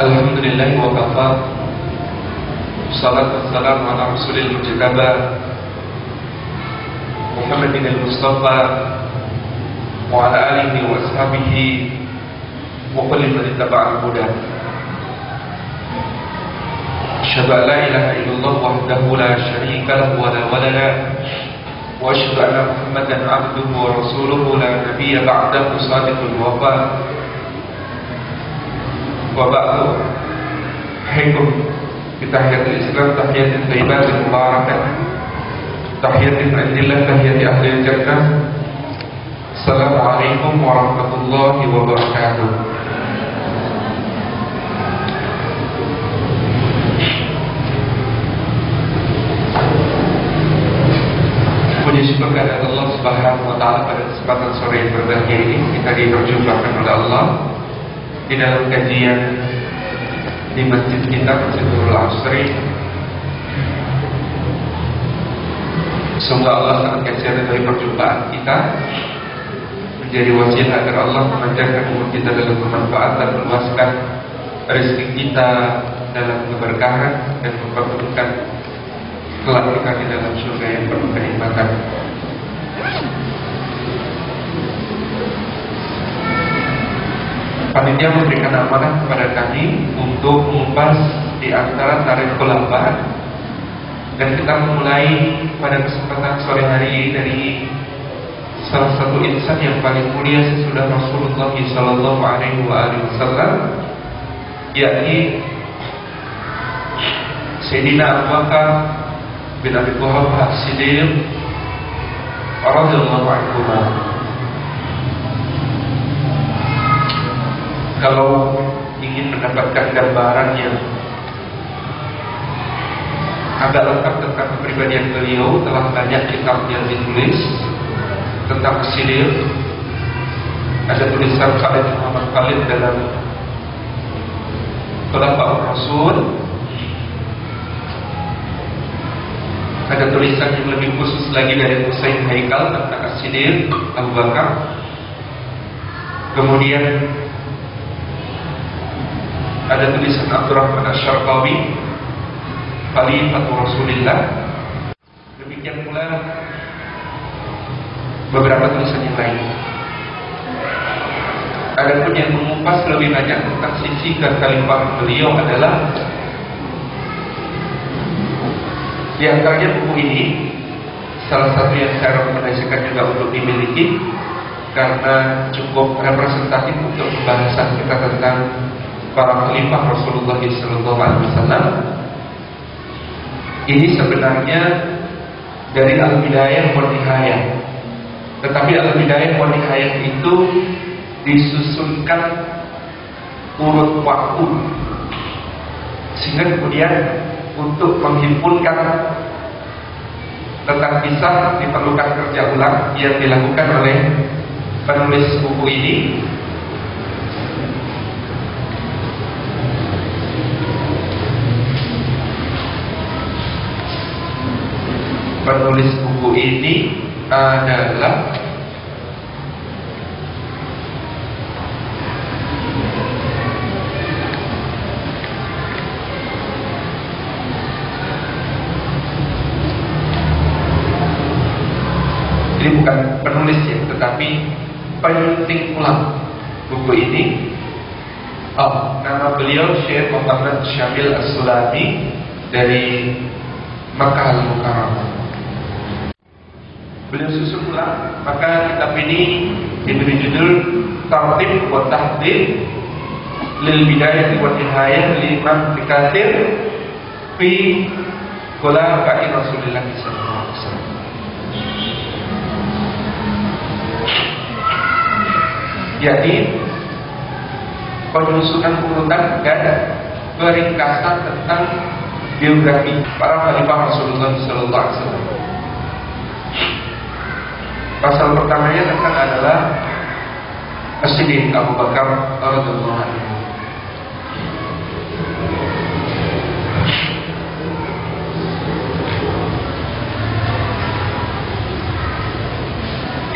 الحمد لله وكفى الصلاة والسلام على رسول المجتبى محمد المصطفى وعلى آله وأصحابه وكل من اتبع الهدى أشهد أن لا إله إلا الله وحده لا شريك له ولا ولد وأشهد أن محمدا عبده ورسوله لا نبي بعده صادق الوفاء bapakku kita Bitahiyatul Islam Tahiyatul Tayyibatul Mubarakat Tahiyatul Indillah Tahiyatul Ahli Jannah Assalamualaikum warahmatullahi wabarakatuh. Puji syukur kepada Allah Subhanahu wa taala pada kesempatan sore yang berbahagia ini kita diperjumpakan oleh Allah di dalam kajian di masjid kita Masjid Nurul Asri. Semoga Allah sangat kasih dari perjumpaan kita menjadi wasilah agar Allah memanjangkan umur kita dalam bermanfaat dan meluaskan rezeki kita dalam keberkahan dan mempertemukan kelak kita di dalam surga yang penuh kenikmatan. Panitia memberikan amanah kepada kami untuk mengupas di antara tarikh khulafa dan kita memulai pada kesempatan sore hari ini dari salah satu insan yang paling mulia sesudah Rasulullah Sallallahu Alaihi Wasallam, yakni Sayyidina Abu Bakar bin Abi Quhafa As-Siddiq radhiyallahu anhu. Kalau ingin mendapatkan gambaran yang agak lengkap tentang kepribadian beliau telah banyak kitab yang ditulis tentang Siddiq ada tulisan Khalid Muhammad Khalid dalam Khulafaur Rasul. Ada tulisan yang lebih khusus lagi dari Husain Haikal tentang As-Siddiq Abu Bakar. Kemudian ada tulisan Abdurrahman Asyarqawi Khalifatu Rasulillah. Demikian pula beberapa tulisan yang lain. Adapun yang mengupas lebih banyak tentang sisi kekhalifah beliau adalah di antaranya buku ini salah satu yang saya rekomendasikan juga untuk dimiliki karena cukup representatif untuk pembahasan kita tentang para khalifah Rasulullah SAW. Ini sebenarnya dari Al-Bidayah wa Nihayah. Tetapi Al-Bidayah wa Nihayah itu disusunkan urut waktu sehingga kemudian untuk menghimpunkan tentang kisah diperlukan kerja ulang yang dilakukan oleh penulis buku ini penulis buku ini adalah ini bukan penulis ya, tetapi penyunting ulang buku ini. Oh, nama beliau Syekh Muhammad Syamil As-Sulami dari Makkah Al-Mukarramah. Beliau susun ulang, maka kitab ini diberi judul Tartib wa Tahdid lil Bidayah wa Nihayah li Imam Bikathir fi Khulafa'i Rasulullah sallallahu alaihi wasallam. Jadi penyusunan urutan dan peringkasan tentang biografi para khalifah Rasulullah Sallallahu Alaihi Wasallam. Pasal pertamanya tentang adalah As-Siddiq Abu Bakar radhiyallahu anhu.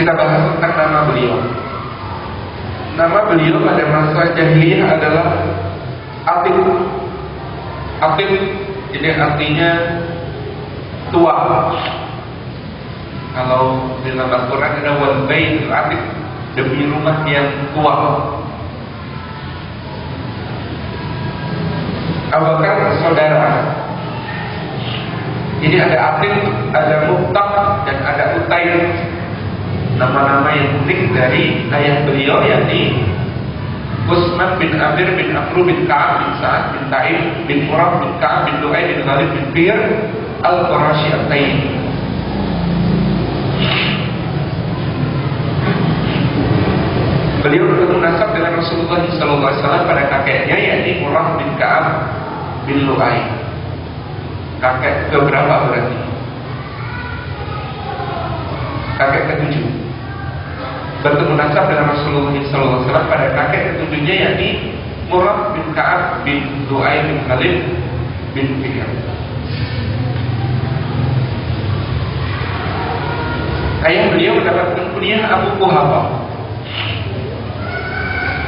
Kita bahas tentang nama beliau. Nama beliau pada masa jahiliyah adalah Atik Atik ini artinya tua kalau dalam Al-Quran ada wal baitul atik demi rumah yang tua. Abu saudara. Ini ada Atik, ada Muktak, dan ada Utair Nama-nama yang unik dari ayah beliau yakni Usman bin Amir bin Afru bin Ka'ab bin Sa'ad bin Ta'im bin Murab bin Ka'ab bin Du'ay bin Ghalib bin Fir Al-Qurashi At-Tayyib Beliau bertemu nasab dengan Rasulullah SAW pada kakeknya yakni Murab bin Ka'ab bin Lu'ay Kakek keberapa berarti? Kakek ketujuh bertemu nasab dengan Rasulullah SAW pada kakek ketujuhnya yakni Murad bin Ka'ab bin Du'ay bin Khalid bin Fikir. Ayah beliau mendapatkan kuliah Abu Kuhafa.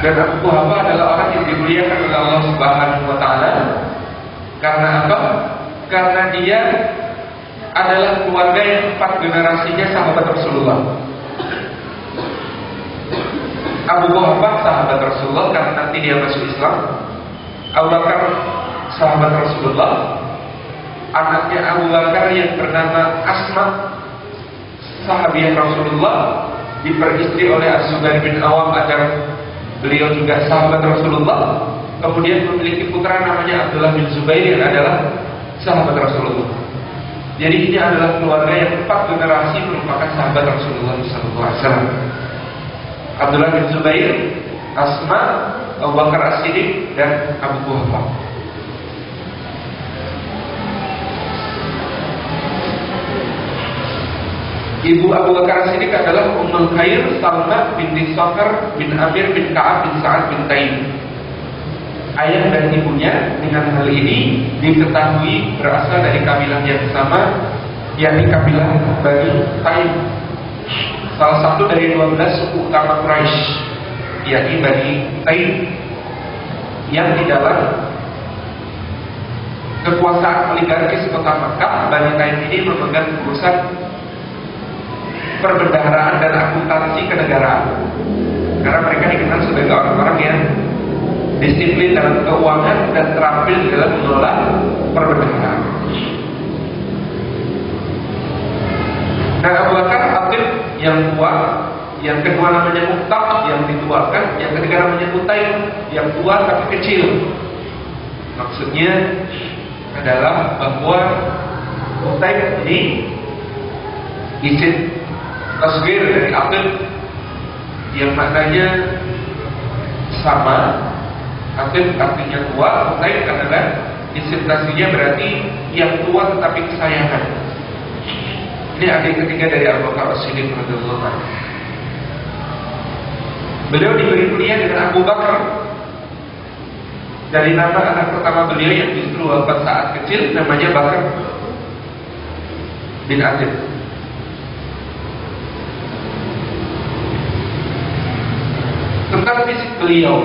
Dan Abu Kuhafa adalah orang yang dimuliakan oleh Allah Subhanahu wa taala. Karena apa? Karena dia adalah keluarga yang empat generasinya sahabat Rasulullah. Abu Bakar sahabat Rasulullah karena nanti dia masuk Islam. Abu Bakar sahabat Rasulullah. Anaknya Abu Bakar yang bernama Asma sahabiah Rasulullah diperistri oleh Az-Zubair bin Awam agar beliau juga sahabat Rasulullah. Kemudian memiliki putra namanya Abdullah bin Zubair yang adalah sahabat Rasulullah. Jadi ini adalah keluarga yang empat generasi merupakan sahabat Rasulullah SAW. Abdullah bin Zubair, Asma, Abu Bakar As-Siddiq dan Abu Kuhafa. Ibu Abu Bakar As-Siddiq adalah Ummul Khair Salma binti Sakar bin Amir bin Ka'ab bin Sa'ad bin Taim. Ayah dan ibunya dengan hal ini diketahui berasal dari kabilah yang sama yakni kabilah Bani Taim salah satu dari 12 suku utama Quraisy yakni Bani Taim yang di dalam kekuasaan oligarkis kota Makkah Bani Taim ini memegang urusan perbendaharaan dan akuntansi kenegaraan karena mereka dikenal sebagai orang-orang yang disiplin dalam keuangan dan terampil dalam mengelola perbendaharaan. Nah Abu Bakar yang tua, yang kedua namanya muktab yang dituakan, yang ketiga namanya mutai yang tua tapi kecil. Maksudnya adalah bahwa mutai ini isim tasgir dari akil yang maknanya sama akil artinya tua isim tasgirnya berarti yang tua tetapi kesayangan ini adik ketiga dari Abu Bakar As-Siddiq radhiyallahu. Beliau diberi kuliah dengan Abu Bakar dari nama anak pertama beliau yang justru wafat saat kecil namanya Bakar bin Adib. Tentang fisik beliau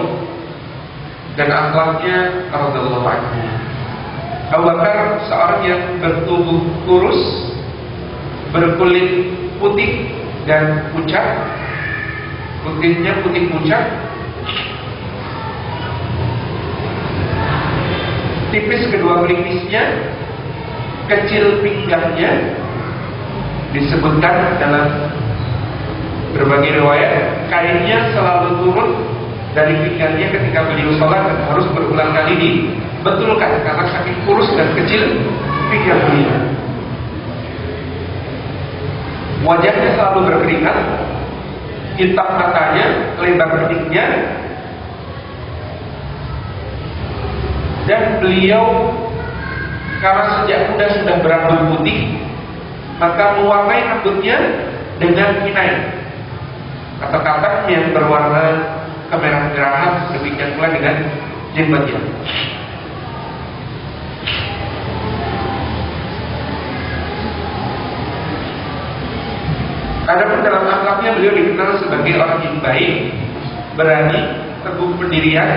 dan akhlaknya radhiyallahu anhu. Abu Bakar seorang yang bertubuh kurus berkulit putih dan pucat putihnya putih pucat tipis kedua pelipisnya kecil pinggangnya disebutkan dalam berbagai riwayat kainnya selalu turun dari pinggangnya ketika beliau sholat harus berulang kali dibetulkan karena saking kurus dan kecil pinggang beliau. Wajahnya selalu berkeringat, hitam matanya, lebar bediknya, dan beliau karena sejak muda sudah berambut putih, maka mewarnai rambutnya dengan kinai. Kata-kata yang berwarna kemerah-merahan, demikian pula dengan jengbatnya. Adapun dalam akhlaknya beliau dikenal sebagai orang yang baik, berani, teguh pendirian,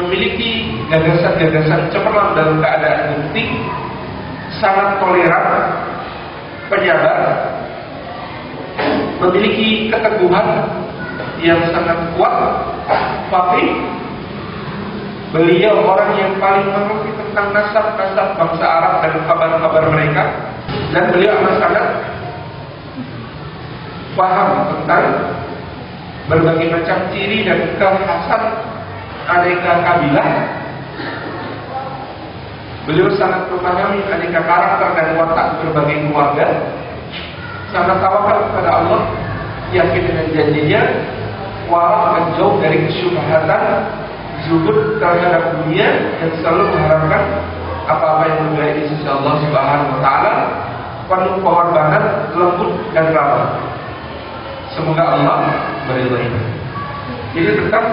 memiliki gagasan-gagasan cemerlang dalam keadaan bukti, sangat toleran, penyabar, memiliki keteguhan yang sangat kuat, tapi beliau orang yang paling mengerti tentang nasab-nasab bangsa Arab dan kabar-kabar mereka, dan beliau amat sangat paham tentang berbagai macam ciri dan kekhasan aneka kabilah. Beliau sangat memahami aneka karakter dan watak berbagai keluarga. Sangat tawakal kepada Allah, yakin dengan janjinya, walau dan jauh dari kesyubhatan, zuhud terhadap dunia yang selalu mengharapkan apa-apa yang berbaik di sisi Allah Subhanahu wa taala, penuh pengorbanan, lembut dan ramah. Semoga Allah meridhai. Jadi tetap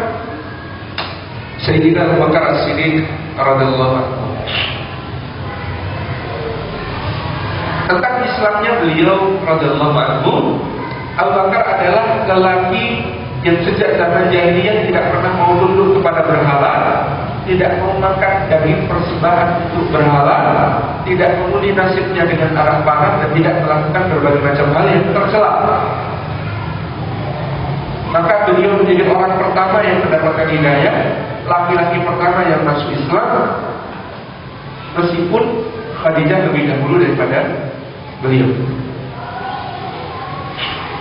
Sayyidina Abu Bakar As-Siddiq radhiyallahu anhu. Tentang Islamnya beliau radhiyallahu anhu, Abu Bakar adalah lelaki yang sejak zaman jahiliyah tidak pernah mau tunduk kepada berhala, tidak mau makan daging persembahan untuk berhala, tidak mengundi nasibnya dengan arah panah dan tidak melakukan berbagai macam hal yang tercela. Maka beliau menjadi orang pertama yang mendapatkan hidayah, laki-laki pertama yang masuk Islam, meskipun Khadijah lebih dahulu daripada beliau.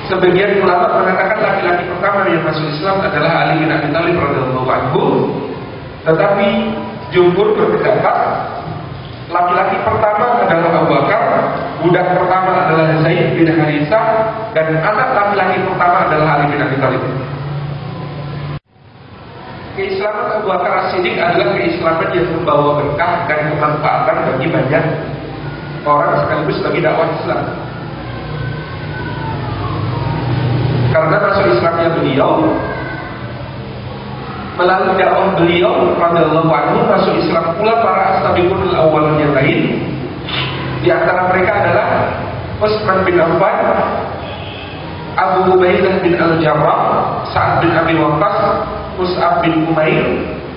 Sebagian ulama mengatakan laki-laki pertama yang masuk Islam adalah Ali bin Abi Thalib radhiyallahu anhu. Tetapi jumhur berpendapat laki-laki pertama adalah Abu Bakar, budak pertama adalah Zaid bin Harithah dan anak laki-laki pertama adalah Ali bin Abi Thalib. Keislaman Abu Bakar As-Siddiq adalah keislaman yang membawa berkah dan kemanfaatan bagi banyak orang sekaligus bagi dakwah Islam. Karena masuk Islamnya beliau melalui dakwah beliau radhiyallahu anhu masuk Islam pula para as-sabiqun al yang lain. Di antara mereka adalah Utsman bin Affan, Abu Ubaidah bin Al-Jarrah, Sa'ad bin Abi Waqqas, Mus'ab bin Umair,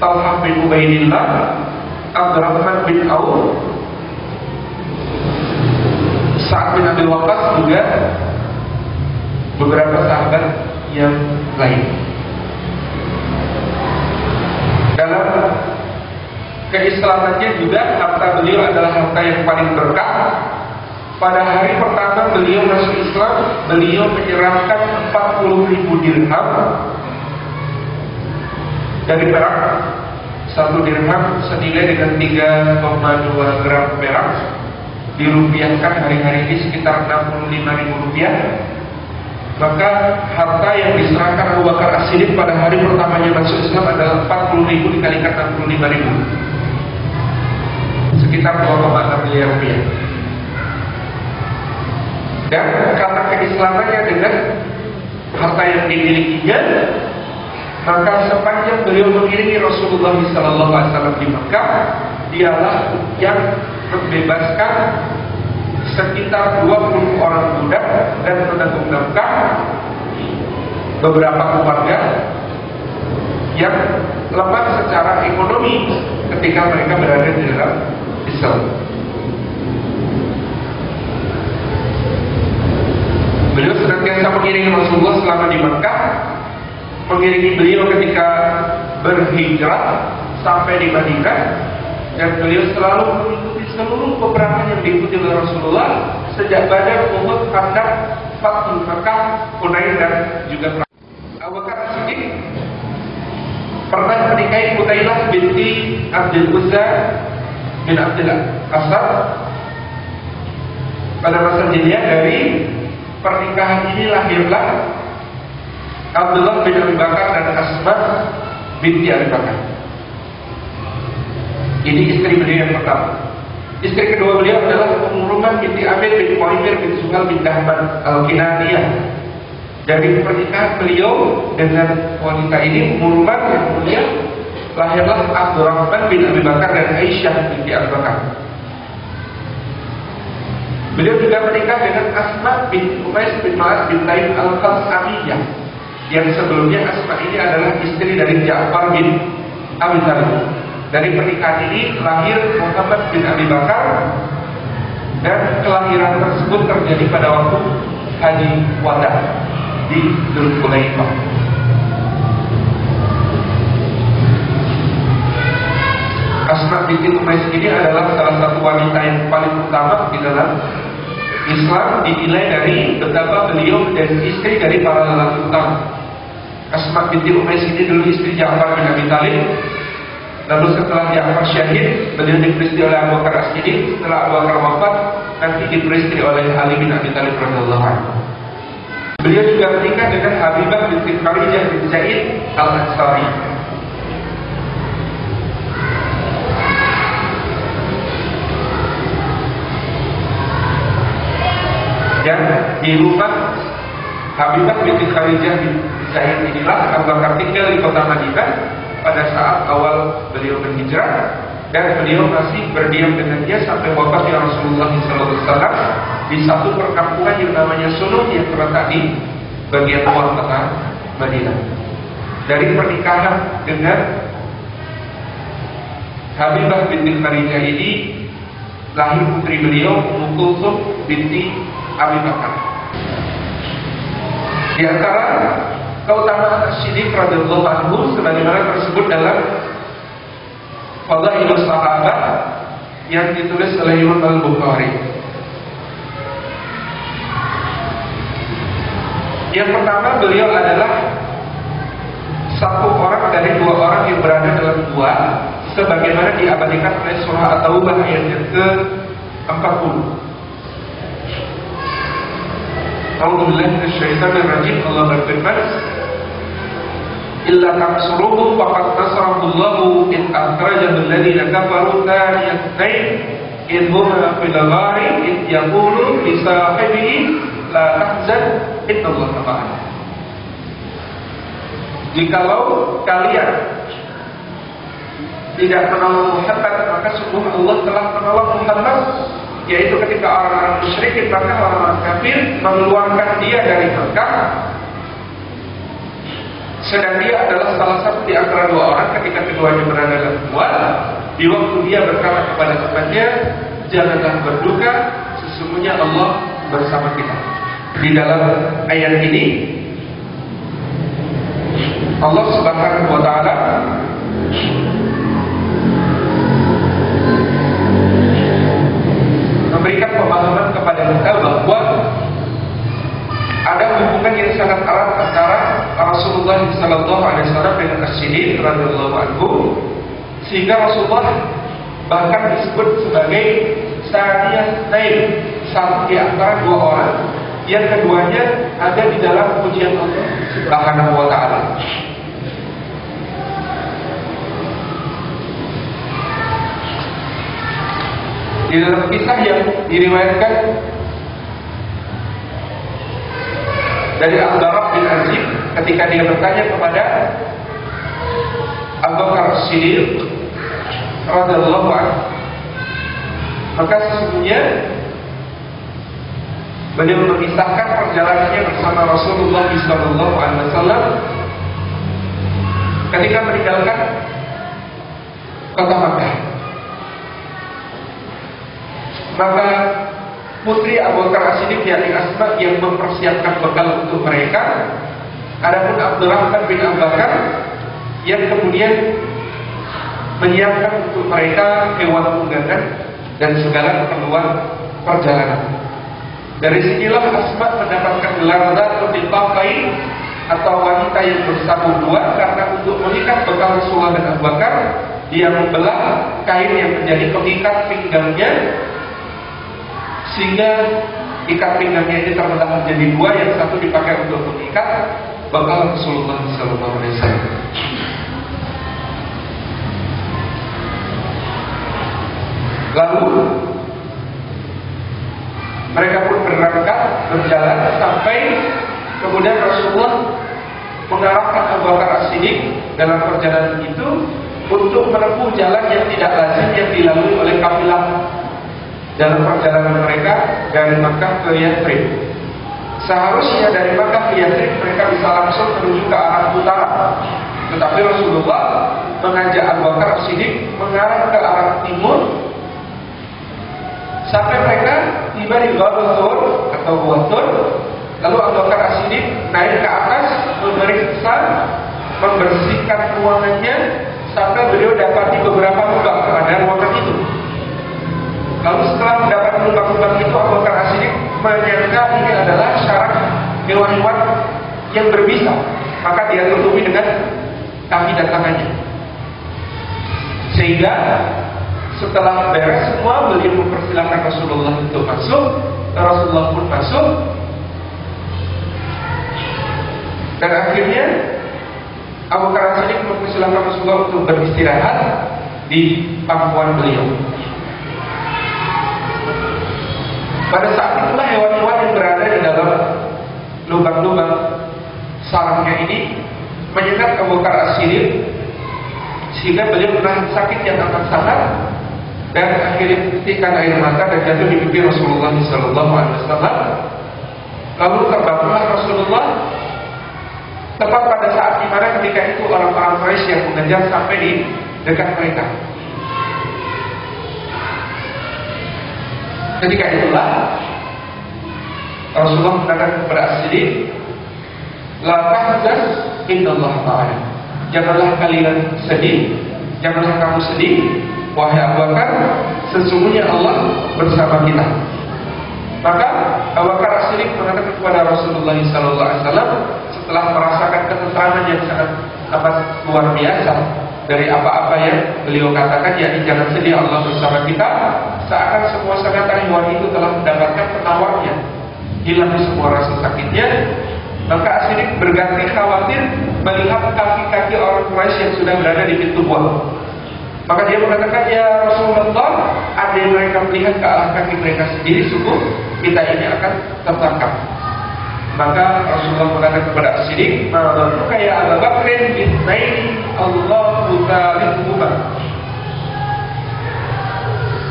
Talhah bin Ubaidillah, Abdurrahman bin Auf, Sa'ad bin Abi Waqqas juga beberapa sahabat yang lain. Dalam keislamannya juga harta beliau adalah harta yang paling berkah. Pada hari pertama beliau masuk Islam, beliau menyerahkan 40 ribu dirham dari perak. Satu dirham senilai dengan 3,2 gram perak dirupiahkan hari-hari ini sekitar 65 ribu rupiah. Maka harta yang diserahkan Abu Bakar As-Siddiq pada hari pertamanya masuk Islam adalah 40 ribu dikalikan 65 ribu. Sekitar 2,6 miliar rupiah. Dan karena keislamannya dengan harta yang dimilikinya maka sepanjang beliau mengiringi Rasulullah SAW di Mekah dialah yang membebaskan sekitar 20 orang budak dan menanggung nafkah beberapa keluarga yang lemah secara ekonomi ketika mereka berada di dalam Islam. Beliau senantiasa mengiringi Rasulullah selama di Mekah, mengiringi beliau ketika berhijrah sampai di Madinah, dan beliau selalu seluruh peperangan yang diikuti oleh Rasulullah sejak Badar, Uhud, Khandaq, Fathul Makkah, Hunain dan juga perang. Abu Bakar Siddiq pernah menikahi Qutailah binti Abdul Uzza bin Abdul Asad pada masa jahiliyah dari pernikahan ini lahirlah Abdullah bin Abi Bakar dan Asma binti Abi Bakar. Ini istri beliau yang pertama. Istri kedua beliau adalah Ummu binti Amir bin Qaimir bin Suhal bin Dahman al-Kinaniyah. Dari pernikahan beliau dengan wanita ini Ummu yang mulia lahirlah Abdurrahman bin Abi Bakar dan Aisyah binti Abu Bakar. Beliau juga menikah dengan Asma bin Umais bin Ma'ad bin Taim al-Khasamiyah yang sebelumnya Asma ini adalah istri dari Ja'far bin Abi Thalib. Dari pernikahan ini lahir Muhammad bin Abi Bakar dan kelahiran tersebut terjadi pada waktu Haji Wada di Dzulkulaifah. Asma binti Umais ini adalah salah satu wanita yang paling utama di dalam Islam dinilai dari betapa beliau menjadi istri dari para lelaki utama. Asma binti Umais ini dulu istri Ja'far bin Abi Talib. Lalu setelah Ja'far syahid, beliau diperistri oleh Abu Bakar As-Siddiq. Setelah Abu Bakar wafat, nanti diperistri oleh Ali bin Abi Talib radhiyallahu anhu. Beliau juga menikah dengan Habibah binti Kharijah bin Zaid Al-Ansari. dan di rumah Habibah binti Kharijah bin Zaid inilah Abu Bakar tinggal di kota Madinah pada saat awal beliau berhijrah dan beliau masih berdiam dengan dia sampai wafatnya Rasulullah SAW di satu perkampungan yang namanya Sunung yang terletak di bagian luar kota Madinah. Dari pernikahan dengan Habibah binti Kharijah ini lahir putri beliau Ummu binti Abi Bakar. Di antara keutamaan Siddiq radhiyallahu anhu sebagaimana tersebut dalam Fadailus Sahabat yang ditulis oleh Imam Al-Bukhari. Yang pertama beliau adalah satu orang dari dua orang yang berada dalam dua sebagaimana diabadikan oleh surah At-Taubah ayat yang ke-40. A'udzu billahi minasyaitonir rajim. Allah berfirman, "Illa tansuruhu faqad nasarahu Allahu in akhrajahu alladziina kafaru thaniyatayn in huma fil ghari in yaqulu li sahibihi la tahzan innallaha ma'ana." Jikalau kalian tidak menolong Muhammad maka sungguh Allah telah menolong Muhammad yaitu ketika orang-orang musyrik maka orang-orang kafir mengeluarkan dia dari Mekah sedang dia adalah salah satu di antara dua orang ketika keduanya berada dalam gua di waktu dia berkata kepada temannya janganlah berduka sesungguhnya Allah bersama kita. Di dalam ayat ini Allah Subhanahu wa taala memberikan pemahaman kepada kita bahwa ada hubungan yang sangat erat antara Rasulullah Sallallahu Alaihi Wasallam dengan As-Siddiq radhiyallahu anhu sehingga Rasulullah bahkan disebut sebagai Saniyah Naib satu di antara dua orang yang keduanya ada di dalam pujian Allah Subhanahu wa taala. di dalam kisah yang diriwayatkan dari Al-Baraq bin Azib ketika dia bertanya kepada Abu Bakar Siddiq radhiyallahu anhu maka sesungguhnya beliau mengisahkan perjalanannya bersama Rasulullah SAW ketika meninggalkan kota Makkah. Maka putri Abu Bakar As-Siddiq yakni yang mempersiapkan bekal untuk mereka. Adapun Abdurrahman bin Abu Bakar yang kemudian menyiapkan untuk mereka hewan tunggangan dan segala keperluan perjalanan. Dari sinilah Asma mendapatkan gelar Zatul Bain atau wanita yang bersatu dua karena untuk mengikat bekal Rasulullah dan Abu Bakar dia membelah kain yang menjadi pengikat pinggangnya sehingga ikat pinggangnya ini terbelah menjadi dua, yang satu dipakai untuk mengikat bakal Rasulullah Sallallahu Alaihi. Lalu mereka pun berangkat berjalan sampai kemudian Rasulullah mengarahkan Abu Bakar As-Siddiq dalam perjalanan itu untuk menempuh jalan yang tidak lazim yang dilalui oleh kafilah dalam perjalanan mereka dari Makkah ke Yathrib. Seharusnya dari Makkah ke Yathrib mereka bisa langsung menuju ke arah utara. Tetapi Rasulullah mengajak Abu Bakar Siddiq mengarah ke arah timur sampai mereka tiba di Ghabatur atau Buatur lalu Abu Bakar Siddiq naik ke atas memeriksa membersihkan ruangannya sampai beliau dapati beberapa lubang pada ruangan itu lalu setelah mendapat lubang-lubang itu Abu Bakar Siddiq menyangka ini adalah syarat hewan-hewan yang berbisa. Maka dia tutupi dengan kaki dan tangannya. Sehingga setelah beres semua beliau mempersilahkan Rasulullah untuk masuk. Rasulullah pun masuk. Dan akhirnya Abu Bakar mempersilahkan Rasulullah untuk beristirahat di pangkuan beliau. Pada saat itulah hewan-hewan yang berada di dalam lubang-lubang sarangnya ini menyengat Abu Bakar Siddiq sehingga beliau pernah sakit yang amat sangat dan akhirnya petikan air mata dan jatuh di pipi Rasulullah Sallallahu Alaihi Wasallam. Lalu terbangunlah Rasulullah tepat pada saat di mana ketika itu orang-orang Quraisy yang mengejar sampai di dekat mereka. Ketika itulah Rasulullah mengatakan kepada As-Siddiq, "La tahzan innallaha ma'ana." Janganlah kalian sedih, janganlah kamu sedih, wahai Abu Bakar, sesungguhnya Allah bersama kita. Maka Abu Bakar As-Siddiq mengatakan kepada Rasulullah SAW setelah merasakan ketentraman yang sangat amat luar biasa dari apa-apa yang beliau katakan yakni jangan sedih Allah bersama kita seakan semua sangat hewan itu telah mendapatkan penawarnya hilang semua rasa sakitnya maka Asidik berganti khawatir melihat kaki-kaki orang Quraisy yang sudah berada di pintu gua. Maka dia mengatakan, ya Rasulullah, ada yang mereka melihat ke arah kaki mereka sendiri, sungguh kita ini akan tertangkap. Maka Rasulullah mengatakan kepada Asidik, Ma'alamu kaya Abu Bakrin bitnaini Allah mutalibuhuma.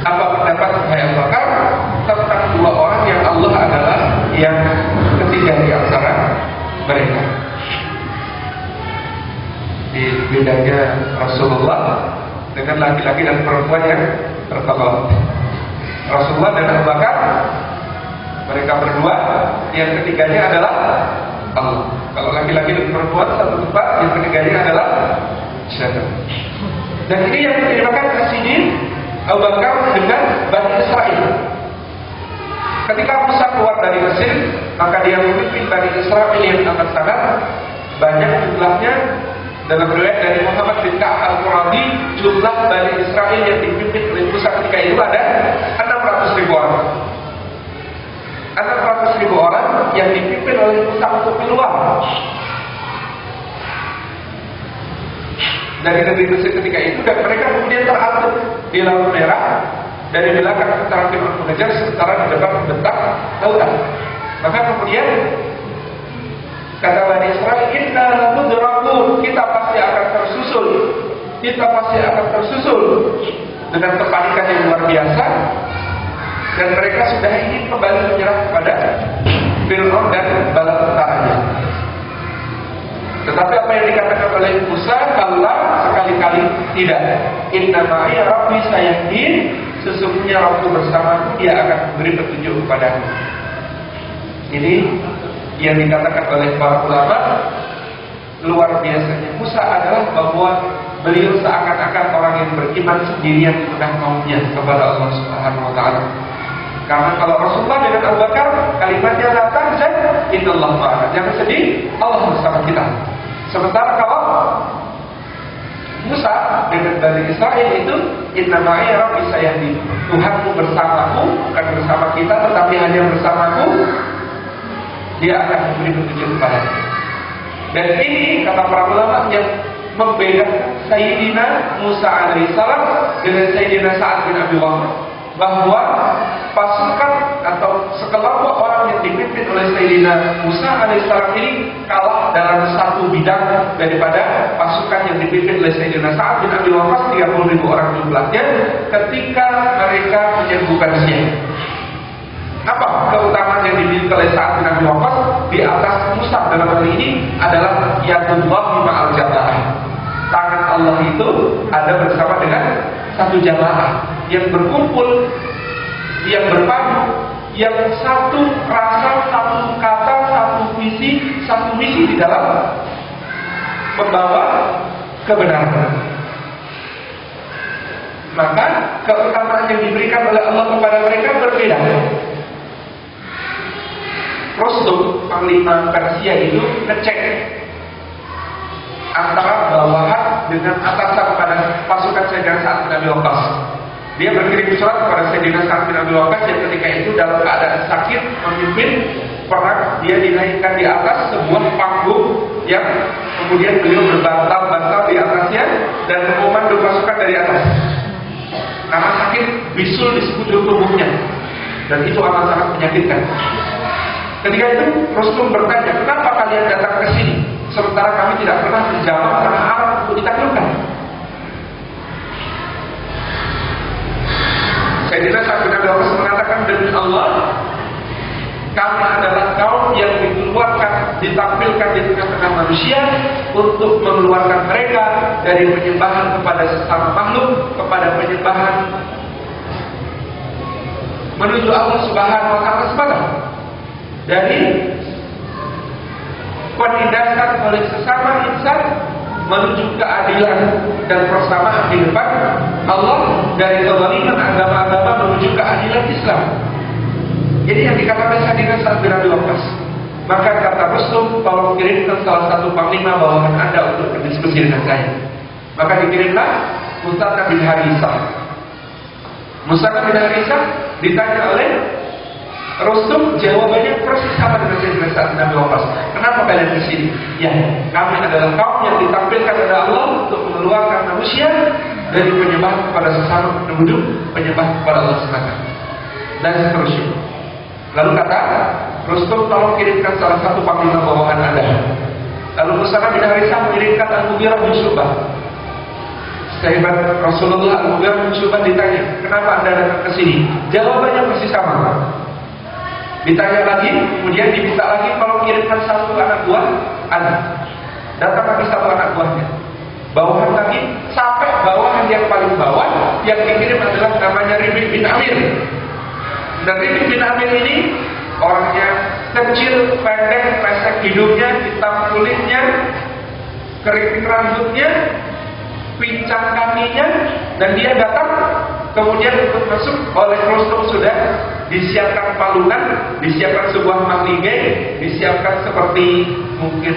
Apa pendapat saya Bakar tentang dua orang yang Allah adalah yang ketiga di antara mereka. Di bedanya Rasulullah dengan laki-laki dan perempuan yang tertolong. Rasulullah dan Abu Bakar mereka berdua, yang ketiganya adalah Allah. Kalau laki-laki dan perempuan satu tempat, yang ketiganya adalah syaitan. Dan ini yang menceritakan kasih Abu Bakar dengan Bani Israel. Ketika Musa keluar dari Mesir, maka dia memimpin Bani Israel yang amat sangat banyak jumlahnya. Dalam riwayat dari Muhammad bin Ka'ab al-Qurabi jumlah Bani Israel yang dipimpin oleh Musa ketika itu ada 600 ribu orang. 600 ribu orang yang dipimpin oleh Musa untuk keluar dari negeri ketika itu dan mereka kemudian teratur di Laut Merah dari belakang tentara Fir'aun mengejar sementara di depan membentak lautan. Maka kemudian kata Bani Israel, "Inna mudrakun, kita pasti akan tersusul. Kita pasti akan tersusul." Dengan kepanikan yang luar biasa dan mereka sudah ingin kembali menyerah kepada Fir'aun dan bala tentaranya. Tetapi apa yang dikatakan oleh Musa, kalau tidak. Inna ma'i rabbi sayahdin sesungguhnya waktu bersamaku dia akan memberi petunjuk kepadamu. Ini yang dikatakan oleh para ulama luar biasanya Musa adalah bahwa beliau seakan-akan orang yang beriman sendirian di tengah kaumnya kepada Allah Subhanahu wa taala. Karena kalau Rasulullah dengan Abu Bakar kalimatnya datang dan innallaha ma'ana. Jangan sedih, Allah bersama kita. Sementara kalau Musa dengan Bani Israel itu Inna ma'i rabbi sayahdi. Tuhanmu bersamaku Bukan bersama kita tetapi hanya bersamaku. Dia akan memberi petunjuk kepada Dan ini kata para ulama yang membedakan Sayyidina Musa alaihissalam dengan Sayyidina Sa'ad bin Abi Waqqas bahwa pasukan atau sekelompok orang yang dipimpin oleh Sayyidina Musa alaihissalam ini kalah dalam satu bidang daripada pasukan yang dipimpin oleh Sayyidina Sa'ad bin Abi Waqqas 30 ribu orang jumlahnya ketika mereka menyembuhkan siang. Apa keutamaan yang dimiliki oleh Sa'ad bin Abi Waqqas di atas Musa dalam hal ini adalah Yadullah ma'al jabah. Tangan Allah itu ada bersama dengan satu jamaah yang berkumpul, yang berpadu, yang satu rasa, satu kata, satu visi, satu misi di dalam membawa kebenaran. Maka keutamaan yang diberikan oleh Allah kepada mereka berbeda. Rostum, panglima Persia itu ngecek antara bawahan dengan atasan pada pasukan Sayyidina Sa'ad bin Abi Waqqas. Dia berkirim surat kepada Sayyidina Sa'ad bin Abi Waqqas yang ketika itu dalam keadaan sakit memimpin perang dia dinaikkan di atas sebuah panggung yang kemudian beliau berbantal-bantal di atasnya dan memandu pasukan dari atas. Karena sakit bisul di sekujur tubuhnya dan itu amat sangat menyakitkan. Ketika itu Rasulullah bertanya, kenapa kalian datang ke sini? Sementara kami tidak pernah menjawab tanah Arab untuk ditaklukkan. Sayyidina Sa'ad bin Abi Waqqas mengatakan demi Allah kami adalah kaum yang dikeluarkan, ditampilkan di tengah-tengah manusia untuk mengeluarkan mereka dari penyembahan kepada sesama makhluk kepada penyembahan menuju Allah Subhanahu wa taala semata. Dari penindasan oleh sesama insan menuju keadilan dan persamaan di depan Allah dari kezaliman agama-agama menuju keadilan Islam. Jadi yang dikatakan Sayyidina Sa'ad bin Abi Waqqas. Maka kata Rasul, tolong kirimkan salah satu panglima bawahan Anda untuk berdiskusi dengan saya. Maka dikirimlah Musa bin Harisah. Musa bin Harisah ditanya oleh Rasul jawabannya persis sama dengan Sayyidina Sa'ad bin Abi Waqqas. Kenapa kalian di sini? Ya, kami adalah kaum yang ditampilkan oleh Allah untuk mengeluarkan manusia dari penyembah kepada sesama penduduk, penyembah kepada Allah semata. Dan seterusnya. Lalu kata, Rustum tolong kirimkan salah satu panglima bawahan Anda. Lalu Musa bin Harisah mengirimkan Al-Mughirah bin Syubah. Sahabat Rasulullah Al-Mughirah bin Syubah ditanya, kenapa Anda datang ke sini? Jawabannya masih sama. Ditanya lagi, kemudian diminta lagi kalau kirimkan satu anak buah Anda. Datang lagi satu anak buahnya. Bawahan lagi, yang paling bawah yang dikirim adalah namanya Ribik bin Amir. Dan Ribik bin Amir ini orangnya kecil, pendek, pesek hidungnya, hitam kulitnya, keriting rambutnya, pincang kakinya, dan dia datang kemudian untuk masuk oleh Rustum sudah disiapkan palungan, disiapkan sebuah mahligai, disiapkan seperti mungkin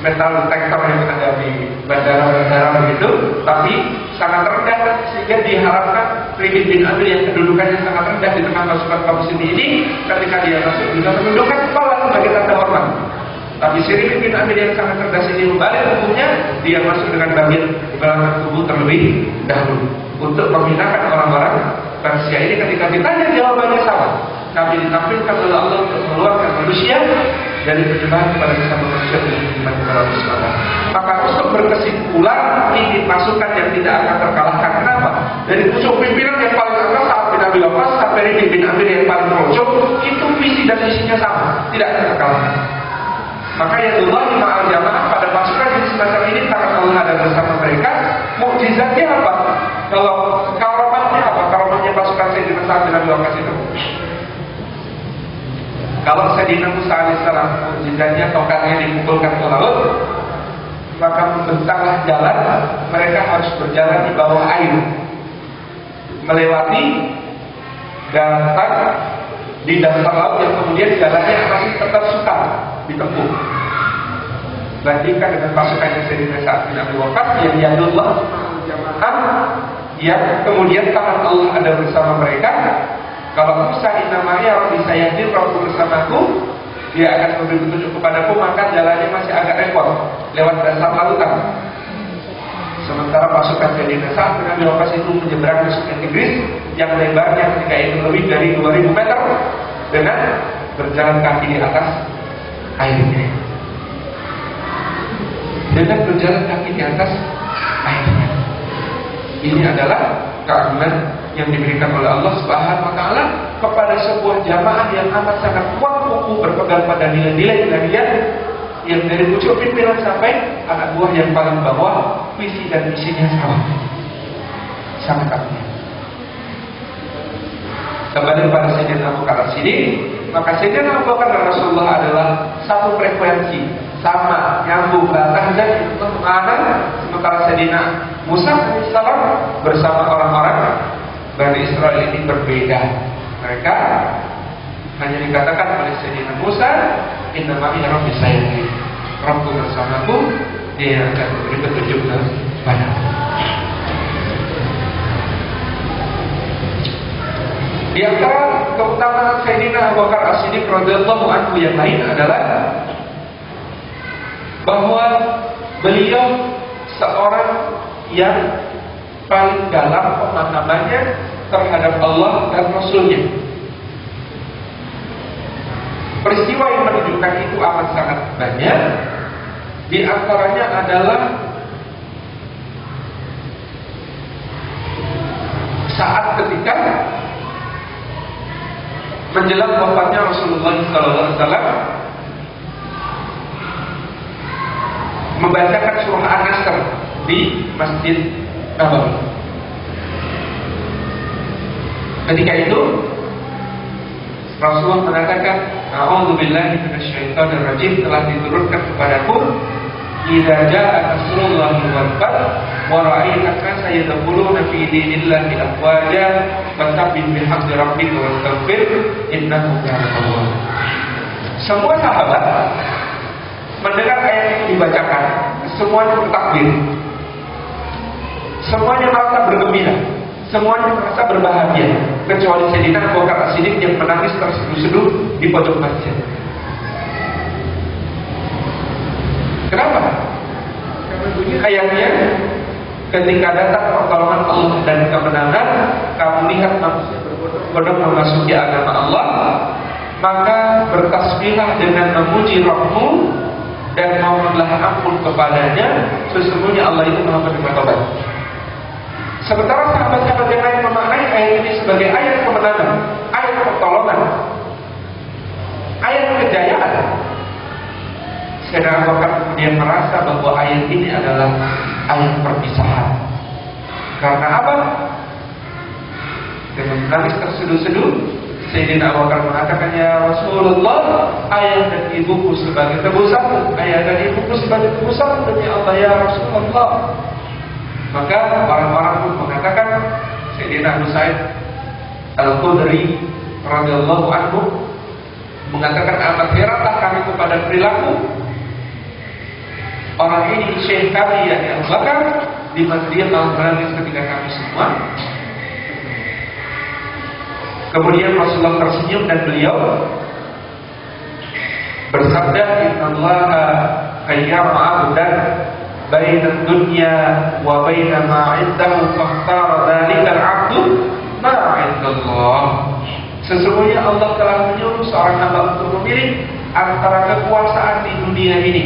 metal detector yang ada di bandara-bandara begitu, tapi sangat rendah sehingga diharapkan Ridin bin Amir yang kedudukannya sangat rendah di tengah pasukan kaum muslimin ini ketika dia masuk bisa menundukkan kepala sebagai tanda hormat. Tapi si Ridin bin yang sangat cerdas ini membalik tubuhnya, dia masuk dengan bagian belakang tubuh terlebih dahulu untuk memindahkan orang-orang Persia ini ketika ditanya jawabannya sama. Kami ditampilkan oleh Allah untuk mengeluarkan manusia dari penyembahan kepada sesama manusia dan penyembahan kepada Allah SWT. Maka Rasul berkesimpulan ini pasukan yang tidak akan terkalahkan. Kenapa? Dari pucuk pimpinan yang paling atas saat bin Abi Waqqas sampai Ridin bin Amir yang paling pojok itu visi dan misinya sama, tidak akan terkalahkan. Maka ya Allah ma'al jamaah pada pasukan yang semacam ini karena Allah ada bersama mereka, mukjizatnya apa? Kalau karomahnya apa? Karomahnya pasukan Sayyidina Sa'ad bin Abi Waqqas itu kalau Sayyidina Musa alaihissalam mukjizatnya tongkatnya dipukulkan ke laut, maka membentanglah jalan, mereka harus berjalan di bawah air, melewati daratan di dasar laut yang kemudian jalannya masih tetap suka ditempuh. Bandingkan dengan pasukan yang Sayyidina Sa'ad bin Abi yang yadullah jamaah yang kemudian tangan Allah ada bersama mereka kalau Musa inamaya Rabbi sayyadir Rabbu bersamaku Dia akan memberi petunjuk kepadaku Maka jalannya masih agak repot. Lewat dasar lautan. Sementara pasukan dari Saat dengan lokasi itu menyeberang ke sungai Tigris Yang lebarnya ketika itu lebih dari 2000 meter Dengan berjalan kaki di atas airnya. Dengan berjalan kaki di atas airnya. Ini adalah keagungan yang diberikan oleh Allah Subhanahu wa taala kepada sebuah jamaah yang amat sangat kuat kukuh berpegang pada nilai-nilai ilahiyah yang dari pucuk pimpinan sampai anak buah yang paling bawah visi dan misinya sama. Sangat artinya. Kembali pada Sayyidina Abu Bakar Siddiq, maka Sayyidina Abu Bakar dan Rasulullah adalah satu frekuensi, sama, nyambung, bahkan dan untuk mengadang sementara Sayyidina Musa salam bersama orang-orang Bani Israel ini berbeda. Mereka hanya dikatakan oleh Sayyidina Musa, Inna ma'i rabbi sayyidik. Rabbu bersamaku, dia akan memberi petunjuk kepadaku. Di antara keutamaan Sayyidina Abu Bakar As-Siddiq radhiyallahu anhu yang lain adalah bahwa beliau seorang yang paling dalam pemahamannya terhadap Allah dan Rasulnya. Peristiwa yang menunjukkan itu amat sangat banyak. Di antaranya adalah saat ketika menjelang wafatnya Rasulullah SAW membacakan surah An-Nasr di Masjid Nabawi. Ketika itu Rasulullah mengatakan, "A'udzubillahi minasyaitonir rajim" telah diturunkan kepadaku Idza jaa nasrullahi wal fath wa ra'aita an-nasa yadkhuluna fi dinillahi afwaja fasabbih bihamdi rabbika wastaghfir innahu kana tawwaba. Semua sahabat mendengar ayat dibacakan, semuanya bertakbir. Semuanya merasa bergembira, semuanya merasa berbahagia, kecuali Abu Bakar Siddiq yang menangis terseduh-seduh di pojok masjid. Kenapa? Karena bunyi ayatnya ketika datang pertolongan Allah dan kemenangan, kamu lihat manusia berbondong-bondong memasuki agama Allah, maka bertasbihlah dengan memuji Rabbmu dan mohonlah ampun kepadanya, sesungguhnya Allah itu Maha penerima tobat. Sementara sahabat-sahabat yang lain memaknai ayat ini sebagai ayat kemenangan, ayat pertolongan, ayat kejayaan, Abu Bakar kemudian merasa bahwa ayat ini adalah ayat perpisahan. Karena apa? Dengan menangis terseduh-seduh, Sayyidina Abu Bakar mengatakan, Ya Rasulullah, ayah dan ibuku sebagai tebusan, ayah dan ibuku sebagai tebusan demi Allah ya Rasulullah. Maka orang-orang pun mengatakan, Sayyidina Abu Sa'id Al-Khudri radhiyallahu anhu mengatakan amat heranlah kami kepada perilaku orang ini syekh kami yang Abu Bakar di mau menangis ketika kami semua. Kemudian Rasulullah tersenyum dan beliau bersabda Inna Allah qayyama abdan baina dunya wa baina ma 'indahu fakhtara dzalika al-'abdu ma 'indallah. Sesungguhnya Allah telah menyuruh seorang hamba untuk memilih antara kekuasaan di dunia ini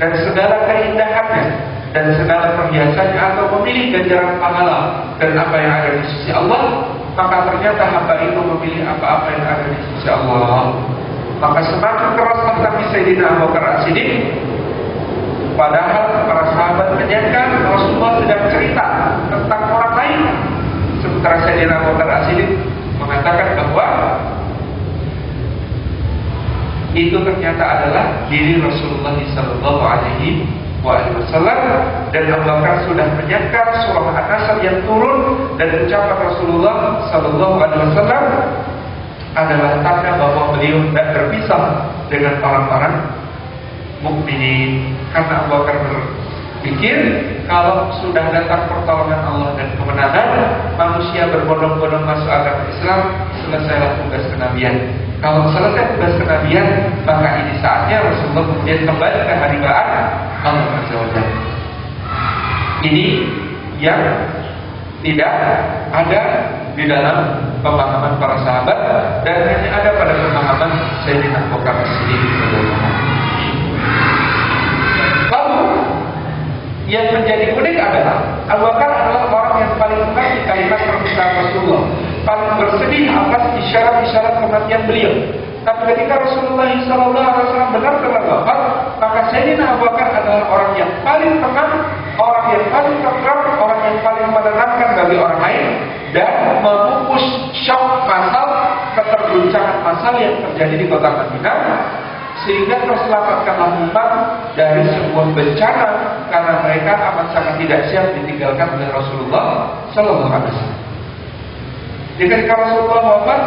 dan segala keindahannya dan segala perhiasannya atau memilih ganjaran pahala dan apa yang ada di sisi Allah maka ternyata hamba itu memilih apa-apa yang ada di sisi Allah maka semakin keras hati Sayyidina Abu Bakar Siddiq padahal para sahabat menyangka Rasulullah sedang cerita tentang orang lain. Sementara Sayyidina Abu Siddiq mengatakan bahwa itu ternyata adalah diri Rasulullah Sallallahu Alaihi Wasallam. Dan Abu Bakar sudah menyangka surah An-Nasr yang turun dan ucapan Rasulullah Sallallahu Alaihi Wasallam adalah tanda bahwa beliau tidak terpisah dengan orang-orang mukminin. Karena Abu Bakar berpikir kalau sudah datang pertolongan Allah dan kemenangan manusia berbondong-bondong masuk agama Islam selesailah tugas kenabian. Kalau selesai tugas kenabian, maka ini saatnya Rasulullah kemudian kembali ke haribaan Allah Azza Ini yang tidak ada di dalam pemahaman para sahabat dan hanya ada pada pemahaman Sayyidina Abu Bakar sendiri. Yang menjadi unik adalah Abu Bakar adalah orang yang paling mengerti kalimat perpisahan Rasulullah, paling bersedih atas isyarat-isyarat kematian beliau. Tapi ketika Rasulullah SAW benar-benar wafat, maka Sayyidina Abu Bakar adalah orang yang paling tenang orang yang paling tenang, orang yang paling menenangkan bagi orang lain dan memupus shock masal keterguncangan masal yang terjadi di kota Madinah sehingga terselamatkanlah umat dari sebuah bencana karena mereka amat sangat tidak siap ditinggalkan oleh Rasulullah Sallallahu Alaihi Wasallam. Ketika Rasulullah wafat,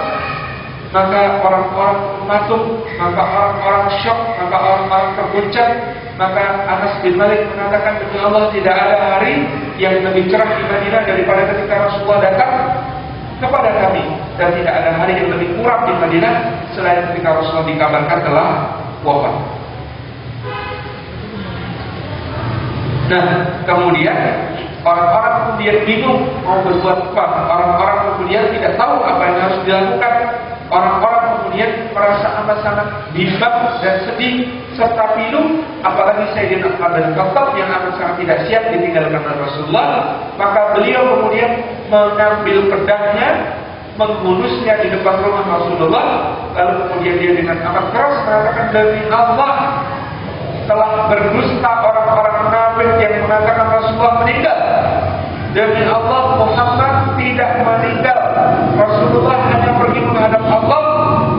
maka orang-orang matung, maka orang-orang shock, maka orang-orang terguncang, maka Anas bin Malik mengatakan demi Allah tidak ada hari yang lebih cerah di Madinah daripada ketika Rasulullah datang kepada kami dan tidak ada hari yang lebih kurang di Madinah selain ketika Rasulullah dikabarkan telah wafat. Nah, kemudian orang-orang kemudian bingung mau berbuat apa. Orang-orang kemudian tidak tahu apa yang harus dilakukan. Orang-orang kemudian merasa amat sangat bimbang dan sedih serta pilu, apalagi Sayyidina Umar bin Khattab yang amat sangat tidak siap ditinggalkan oleh Rasulullah, maka beliau kemudian mengambil pedangnya menghunusnya di depan rumah Rasulullah lalu kemudian dia dengan amat keras mengatakan demi Allah telah berdusta orang-orang munafik yang mengatakan Rasulullah meninggal. Demi Allah Muhammad tidak meninggal. Rasulullah hanya pergi menghadap Allah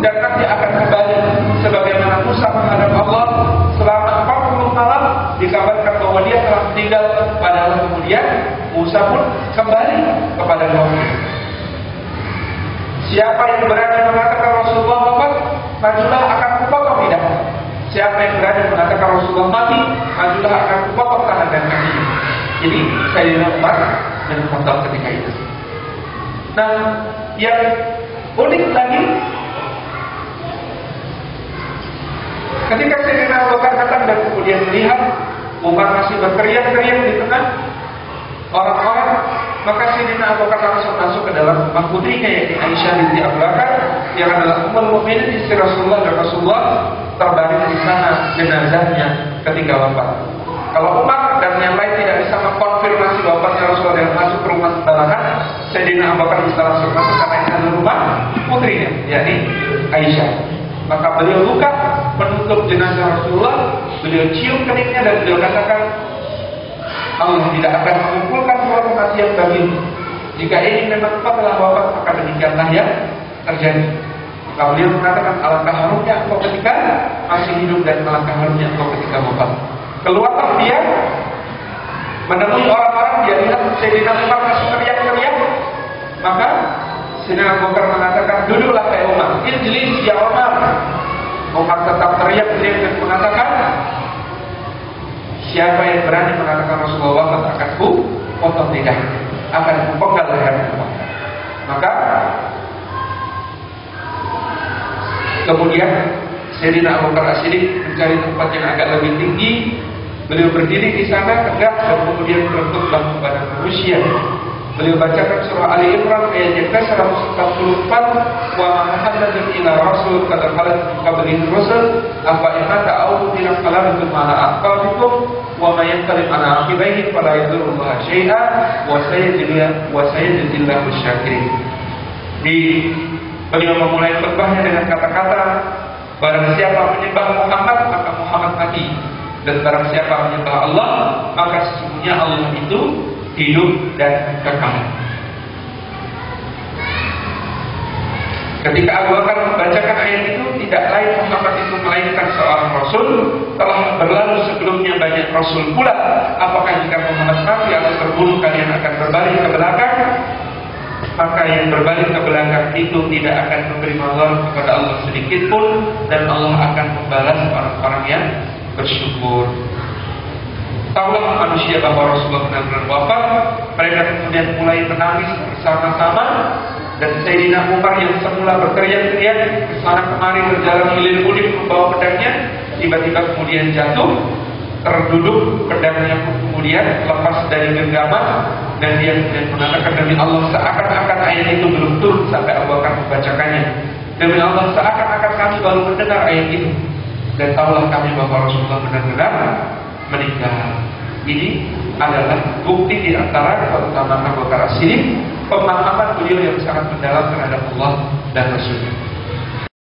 dan nanti akan kembali. Sebagaimana Musa menghadap Allah selama 40 malam dikabarkan bahwa dia telah meninggal. Padahal kemudian Musa pun kembali kepada Allah Siapa yang berani mengatakan Rasulullah wafat, majulah akan kupotong tidak. Siapa yang berani mengatakan Rasulullah mati, majulah akan kupotong tangan dan kakinya. Jadi saya Umar dan Khattab ketika itu. Nah, yang unik lagi ketika Sayyidina Abu datang dan kemudian melihat Umar masih berteriak-teriak di tengah orang-orang maka Sayyidina Abu Bakar langsung masuk ke dalam rumah putrinya yaitu Aisyah binti Abu Bakar yang adalah ummul mukminin istri Rasulullah dan Rasulullah terbaring di sana jenazahnya ketika wafat. Kalau Umar dan yang lain tidak bisa mengkonfirmasi wafatnya Rasulullah yang masuk ke rumah sembarangan, Sayyidina Abu Bakar bisa langsung masuk karena ini adalah rumah putrinya, yakni Aisyah. Maka beliau buka menutup jenazah Rasulullah, beliau cium keningnya dan beliau katakan, Allah tidak akan mengumpulkan dua kematian bagimu. Jika ini memang kau telah wafat, maka demikianlah yang terjadi. Maka beliau mengatakan alangkah harumnya engkau ketika masih hidup dan alangkah harumnya engkau ketika wafat. Keluarlah dia menemui orang-orang dia lihat Sayyidina Umar masih teriak-teriak maka Sayyidina Abu mengatakan duduklah kayak Umar Ijlis ya Umar Umar tetap teriak-teriak dan mengatakan Siapa yang berani mengatakan Rasulullah wafat akan ku potong tidak akan ku penggal lehernya. Maka kemudian Sayyidina Abu Bakar Siddiq mencari tempat yang agak lebih tinggi. Beliau berdiri di sana tegak dan kemudian berkhutbah kepada manusia. Beliau bacakan surah Ali Imran ayat yang ke-144 wa Muhammadun ila rasul qad khalat qablihi rusul afa in mata aw qutila qalabtum ala aqabikum wa may yanqalib ala aqibaihi fala yadurullah syai'a wa sayajidu wa sayajidillahu syakirin. Di beliau memulai khutbahnya dengan kata-kata barang siapa menyembah Muhammad maka Muhammad mati dan barang siapa menyembah Allah maka sesungguhnya Allah itu hidup dan kekal. Ketika Abu Bakar membacakan ayat itu tidak lain Muhammad itu melainkan seorang Rasul telah berlalu sebelumnya banyak Rasul pula. Apakah jika Muhammad mati atau terbunuh kalian akan berbalik ke belakang? Maka yang berbalik ke belakang itu tidak akan memberi mazhar kepada Allah sedikit pun dan Allah akan membalas orang-orang yang bersyukur. Tahulah manusia bahwa Rasulullah benar-benar wafat Mereka kemudian mulai menangis bersama-sama Dan Sayyidina Umar yang semula berteriak-teriak Ke sana kemari berjalan hilir mudik membawa pedangnya Tiba-tiba kemudian jatuh Terduduk pedangnya kemudian lepas dari genggaman Dan dia kemudian mengatakan demi Allah Seakan-akan ayat itu belum turun sampai Abu Bakar membacakannya. Demi Allah seakan-akan kami baru mendengar ayat itu. Dan tahulah kami bahwa Rasulullah benar-benar meninggal. Ini adalah bukti di antara keutamaan Abu Bakar Siddiq, pemahaman beliau yang sangat mendalam terhadap Allah dan Rasulnya.